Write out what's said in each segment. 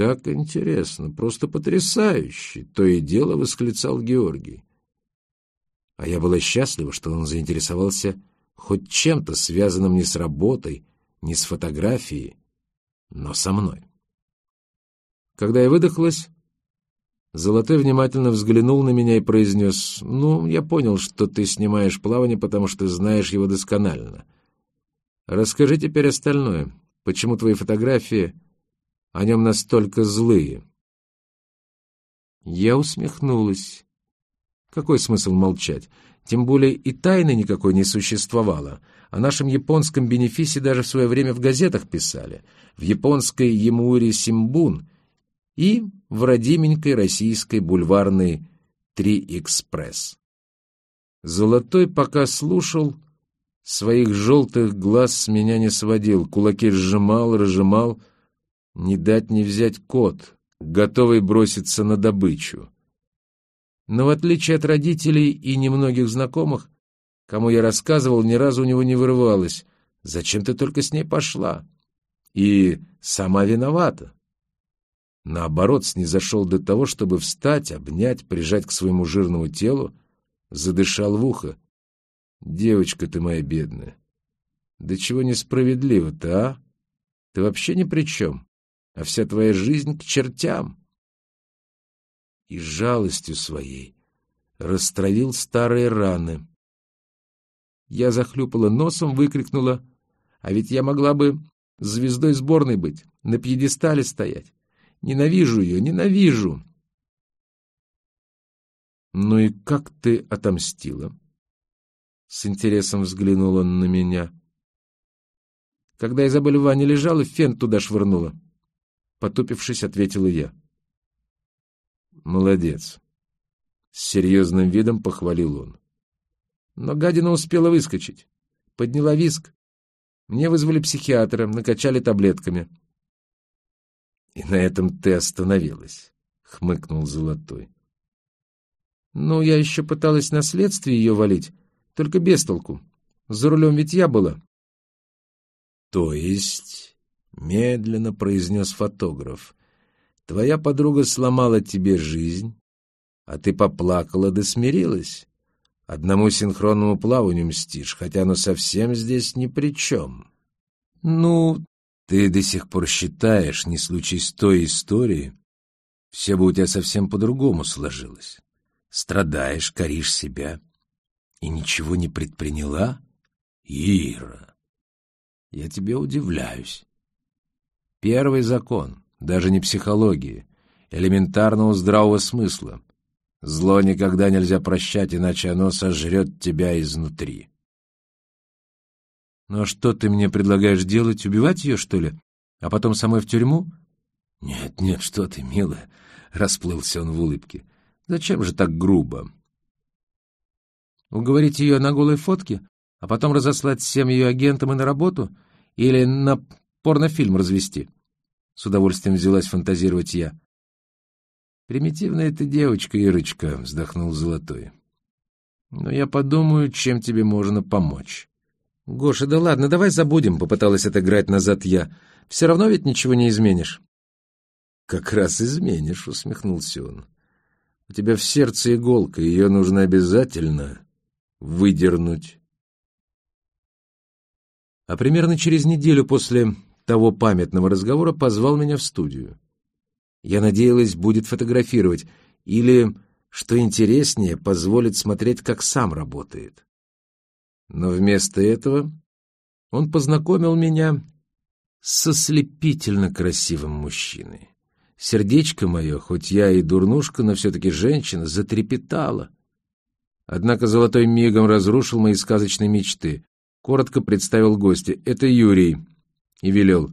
«Как интересно, просто потрясающе!» — то и дело восклицал Георгий. А я была счастлива, что он заинтересовался хоть чем-то связанным не с работой, не с фотографией, но со мной. Когда я выдохлась, Золотой внимательно взглянул на меня и произнес, «Ну, я понял, что ты снимаешь плавание, потому что знаешь его досконально. Расскажи теперь остальное. Почему твои фотографии о нем настолько злые?» Я усмехнулась. Какой смысл молчать? Тем более и тайны никакой не существовало. О нашем японском бенефисе даже в свое время в газетах писали. В японской Емури Симбун и в родименькой российской бульварной «Три Экспресс». Золотой пока слушал, своих желтых глаз с меня не сводил, кулаки сжимал, разжимал, не дать не взять кот, готовый броситься на добычу. Но в отличие от родителей и немногих знакомых, кому я рассказывал, ни разу у него не вырывалось. «Зачем ты только с ней пошла?» И «Сама виновата». Наоборот, снизошел до того, чтобы встать, обнять, прижать к своему жирному телу, задышал в ухо. «Девочка ты моя бедная, да чего несправедливо-то, а? Ты вообще ни при чем, а вся твоя жизнь к чертям!» И жалостью своей растравил старые раны. Я захлюпала носом, выкрикнула, «А ведь я могла бы звездой сборной быть, на пьедестале стоять!» Ненавижу ее, ненавижу. Ну и как ты отомстила? С интересом взглянул он на меня. Когда Изабель в лежала, фен туда швырнула. Потупившись, ответила я. Молодец. С серьезным видом похвалил он. Но гадина успела выскочить. Подняла виск. Мне вызвали психиатра, накачали таблетками. И на этом ты остановилась, — хмыкнул Золотой. Ну, я еще пыталась на следствие ее валить, только без толку. За рулем ведь я была. То есть, — медленно произнес фотограф, — твоя подруга сломала тебе жизнь, а ты поплакала да смирилась. Одному синхронному плаванию мстишь, хотя оно совсем здесь ни при чем. Ну, ты до сих пор считаешь, не случись той истории, все бы у тебя совсем по-другому сложилось. Страдаешь, коришь себя. И ничего не предприняла? Ира, я тебе удивляюсь. Первый закон, даже не психологии, элементарного здравого смысла. Зло никогда нельзя прощать, иначе оно сожрет тебя изнутри. «Ну а что ты мне предлагаешь делать? Убивать ее, что ли? А потом самой в тюрьму?» «Нет, нет, что ты, милая!» — расплылся он в улыбке. «Зачем же так грубо?» «Уговорить ее на голой фотке, а потом разослать всем ее агентам и на работу? Или на порнофильм развести?» С удовольствием взялась фантазировать я. «Примитивная ты девочка, Ирочка», — вздохнул Золотой. «Но я подумаю, чем тебе можно помочь». «Гоша, да ладно, давай забудем», — попыталась отыграть назад я. «Все равно ведь ничего не изменишь». «Как раз изменишь», — усмехнулся он. «У тебя в сердце иголка, ее нужно обязательно выдернуть». А примерно через неделю после того памятного разговора позвал меня в студию. Я надеялась, будет фотографировать, или, что интереснее, позволит смотреть, как сам работает. Но вместо этого он познакомил меня с ослепительно красивым мужчиной. Сердечко мое, хоть я и дурнушка, но все-таки женщина, затрепетало. Однако золотой мигом разрушил мои сказочные мечты. Коротко представил гостя. «Это Юрий». И велел.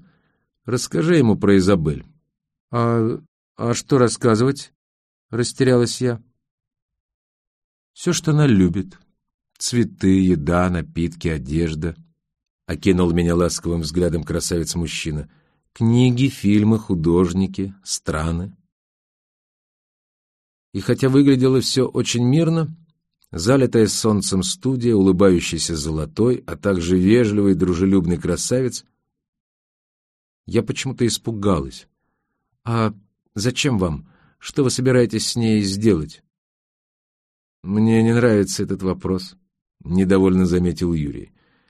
«Расскажи ему про Изабель». «А, а что рассказывать?» — растерялась я. «Все, что она любит», Цветы, еда, напитки, одежда. Окинул меня ласковым взглядом красавец-мужчина. Книги, фильмы, художники, страны. И хотя выглядело все очень мирно, залитая солнцем студия, улыбающийся золотой, а также вежливый дружелюбный красавец, я почему-то испугалась. «А зачем вам? Что вы собираетесь с ней сделать?» «Мне не нравится этот вопрос», — недовольно заметил Юрий.